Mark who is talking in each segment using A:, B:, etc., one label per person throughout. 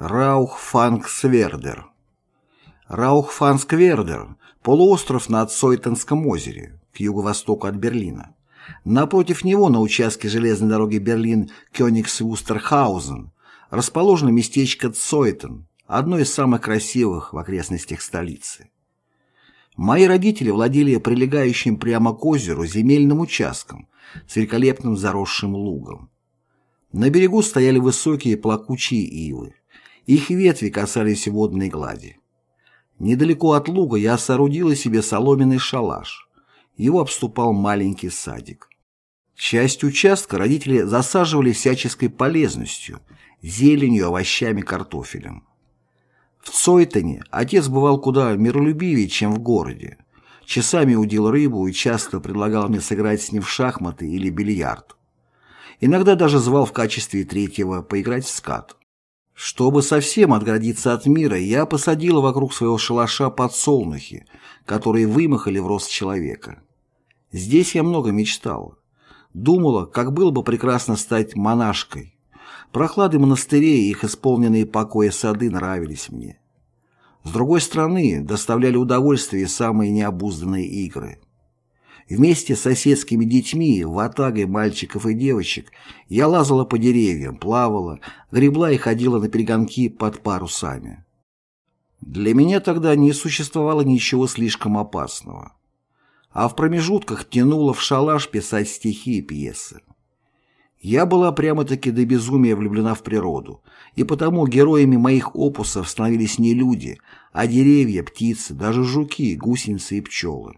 A: Раухфангсвердер Раухфангсвердер – полуостров на Цойтенском озере, к юго-востоку от Берлина. Напротив него, на участке железной дороги Берлин-Кёнигс-Вустерхаузен, расположено местечко Цойтен, одно из самых красивых в окрестностях столицы. Мои родители владели прилегающим прямо к озеру земельным участком с великолепным заросшим лугом. На берегу стояли высокие плакучие ивы. Их ветви касались водной глади. Недалеко от луга я соорудила себе соломенный шалаш. Его обступал маленький садик. Часть участка родители засаживали всяческой полезностью, зеленью, овощами, картофелем. В Цойтоне отец бывал куда миролюбивее, чем в городе. Часами удил рыбу и часто предлагал мне сыграть с ним в шахматы или бильярд. Иногда даже звал в качестве третьего поиграть в скат. Чтобы совсем отгородиться от мира, я посадила вокруг своего шалаша подсолнухи, которые вымахали в рост человека. Здесь я много мечтала. Думала, как было бы прекрасно стать монашкой. Прохлады монастырей и их исполненные покоя сады нравились мне. С другой стороны, доставляли удовольствие самые необузданные игры – Вместе с соседскими детьми, ватагой мальчиков и девочек, я лазала по деревьям, плавала, гребла и ходила на перегонки под парусами. Для меня тогда не существовало ничего слишком опасного. А в промежутках тянула в шалаш писать стихи и пьесы. Я была прямо-таки до безумия влюблена в природу, и потому героями моих опусов становились не люди, а деревья, птицы, даже жуки, гусеницы и пчелы.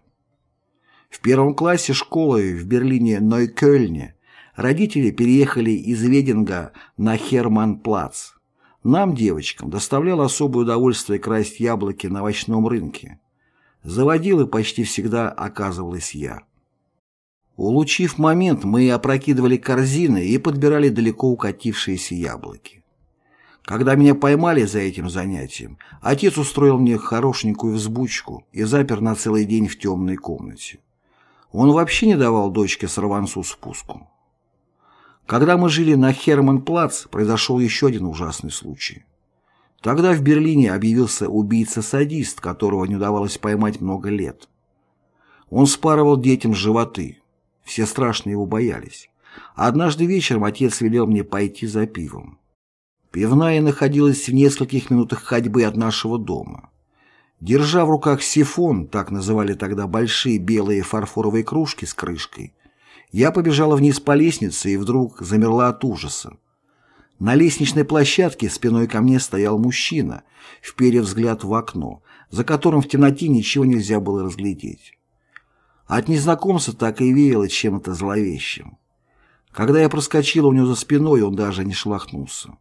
A: В первом классе школы в Берлине Нойкёльне родители переехали из Вединга на Херманплац. Нам, девочкам, доставляло особое удовольствие красть яблоки на овощном рынке. Заводилой почти всегда оказывалась я. Улучив момент, мы опрокидывали корзины и подбирали далеко укатившиеся яблоки. Когда меня поймали за этим занятием, отец устроил мне хорошенькую взбучку и запер на целый день в темной комнате. Он вообще не давал дочке сорванцу спуску. Когда мы жили на Херманплац, произошел еще один ужасный случай. Тогда в Берлине объявился убийца-садист, которого не удавалось поймать много лет. Он спарывал детям животы. Все страшно его боялись. Однажды вечером отец велел мне пойти за пивом. Пивная находилась в нескольких минутах ходьбы от нашего дома. Держа в руках сифон, так называли тогда большие белые фарфоровые кружки с крышкой, я побежала вниз по лестнице и вдруг замерла от ужаса. На лестничной площадке спиной ко мне стоял мужчина, вперев взгляд в окно, за которым в темноте ничего нельзя было разглядеть. От незнакомца так и веяло чем-то зловещим. Когда я проскочила у него за спиной, он даже не шелохнулся.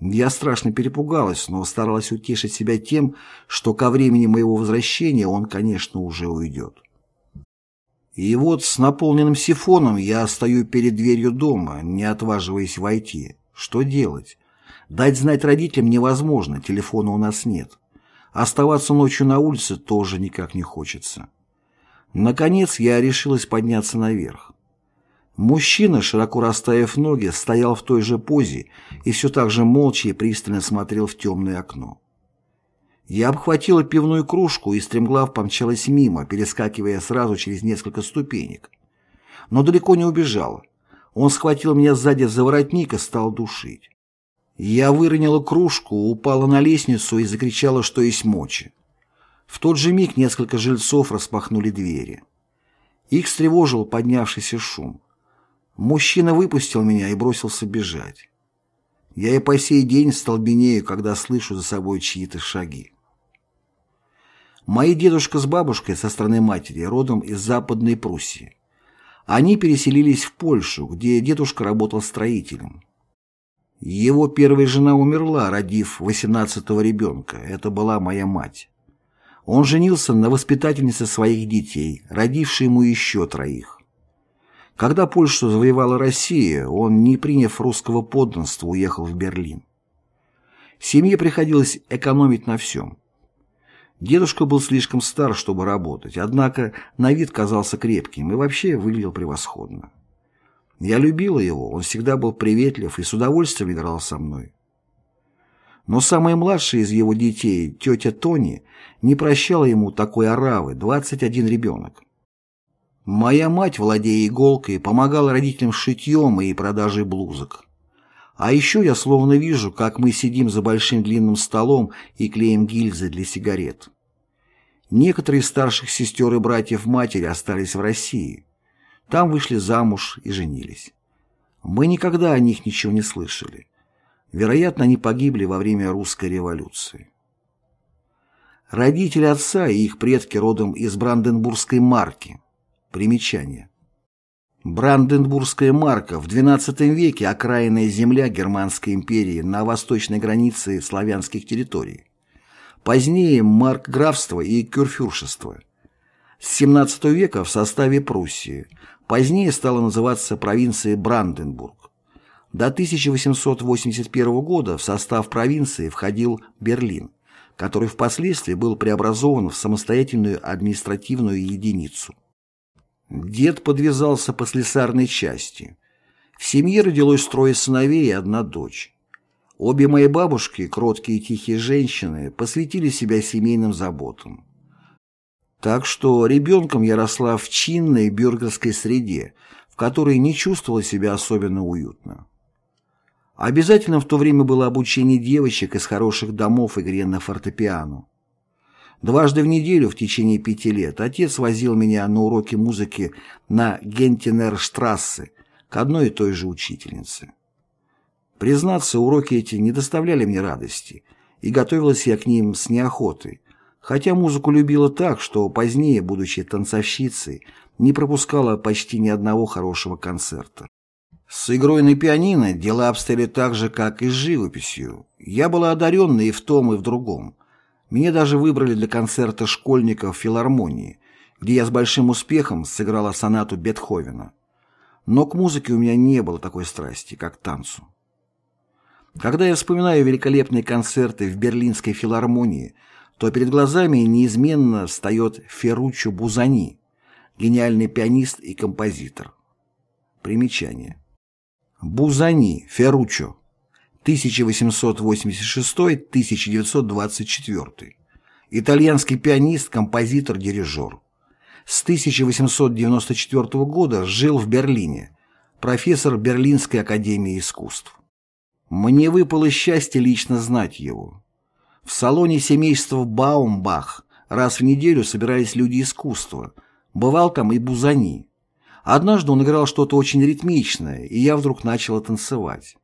A: Я страшно перепугалась, но старалась утешить себя тем, что ко времени моего возвращения он, конечно, уже уйдет. И вот с наполненным сифоном я стою перед дверью дома, не отваживаясь войти. Что делать? Дать знать родителям невозможно, телефона у нас нет. Оставаться ночью на улице тоже никак не хочется. Наконец я решилась подняться наверх. Мужчина, широко расставив ноги, стоял в той же позе и все так же молча и пристально смотрел в темное окно. Я обхватила пивную кружку и стремглав помчалась мимо, перескакивая сразу через несколько ступенек. Но далеко не убежала. Он схватил меня сзади за воротник и стал душить. Я выронила кружку, упала на лестницу и закричала, что есть мочи. В тот же миг несколько жильцов распахнули двери. Их встревожил поднявшийся шум. Мужчина выпустил меня и бросился бежать. Я и по сей день столбенею, когда слышу за собой чьи-то шаги. Мои дедушка с бабушкой со стороны матери родом из Западной Пруссии. Они переселились в Польшу, где дедушка работал строителем. Его первая жена умерла, родив 18-го ребенка. Это была моя мать. Он женился на воспитательнице своих детей, родившей ему еще троих. Когда Польшу завоевала Россия, он, не приняв русского подданства, уехал в Берлин. Семье приходилось экономить на всем. Дедушка был слишком стар, чтобы работать, однако на вид казался крепким и вообще выглядел превосходно. Я любила его, он всегда был приветлив и с удовольствием играл со мной. Но самая младшая из его детей, тетя Тони, не прощала ему такой оравы, 21 ребенок. Моя мать, владея иголкой, помогала родителям шитьем и продажей блузок. А еще я словно вижу, как мы сидим за большим длинным столом и клеим гильзы для сигарет. Некоторые из старших сестер и братьев матери остались в России. Там вышли замуж и женились. Мы никогда о них ничего не слышали. Вероятно, они погибли во время русской революции. Родители отца и их предки родом из Бранденбургской марки. Примечание. Бранденбургская марка в XII веке окраинная земля Германской империи на восточной границе славянских территорий. Позднее маркграфство и кюрфюршество. С XVII века в составе Пруссии, позднее стала называться провинцией Бранденбург. До 1881 года в состав провинции входил Берлин, который впоследствии был преобразован в самостоятельную административную единицу. Дед подвязался по слесарной части. В семье родилось трое сыновей и одна дочь. Обе мои бабушки, кроткие и тихие женщины, посвятили себя семейным заботам. Так что ребенком я росла в чинной бюргерской среде, в которой не чувствовала себя особенно уютно. Обязательно в то время было обучение девочек из хороших домов игре на фортепиано. Дважды в неделю в течение пяти лет отец возил меня на уроки музыки на Гентинерштрассе к одной и той же учительнице. Признаться, уроки эти не доставляли мне радости, и готовилась я к ним с неохотой, хотя музыку любила так, что позднее, будучи танцовщицей, не пропускала почти ни одного хорошего концерта. С игрой на пианино дела обстояли так же, как и с живописью. Я была одаренна и в том, и в другом. Меня даже выбрали для концерта школьников в филармонии, где я с большим успехом сыграла сонату Бетховена. Но к музыке у меня не было такой страсти, как к танцу. Когда я вспоминаю великолепные концерты в Берлинской филармонии, то перед глазами неизменно встает Ферруччо Бузани, гениальный пианист и композитор. Примечание. Бузани, Ферруччо, 1886-1924. Итальянский пианист, композитор, дирижер. С 1894 года жил в Берлине, профессор Берлинской академии искусств. Мне выпало счастье лично знать его. В салоне семейства Баумбах раз в неделю собирались люди искусства. Бывал там и Бузани. Однажды он играл что-то очень ритмичное, и я вдруг начала танцевать.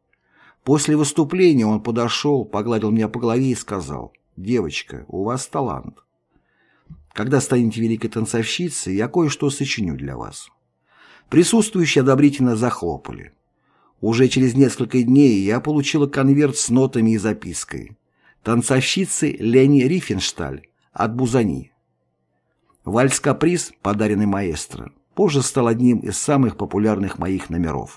A: После выступления он подошел, погладил меня по голове и сказал, «Девочка, у вас талант. Когда станете великой танцовщицей, я кое-что сочиню для вас». Присутствующие одобрительно захлопали. Уже через несколько дней я получила конверт с нотами и запиской. Танцовщицы Лени Рифеншталь от Бузани. Вальс-каприз, подаренный маэстро, позже стал одним из самых популярных моих номеров.